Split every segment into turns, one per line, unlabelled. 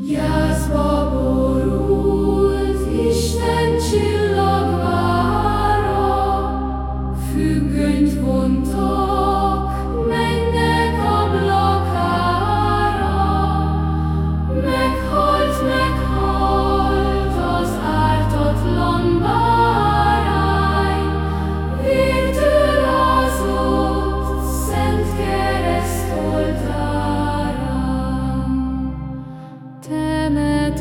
Yes, Bobo.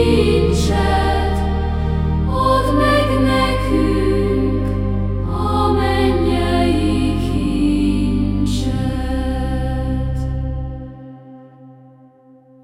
in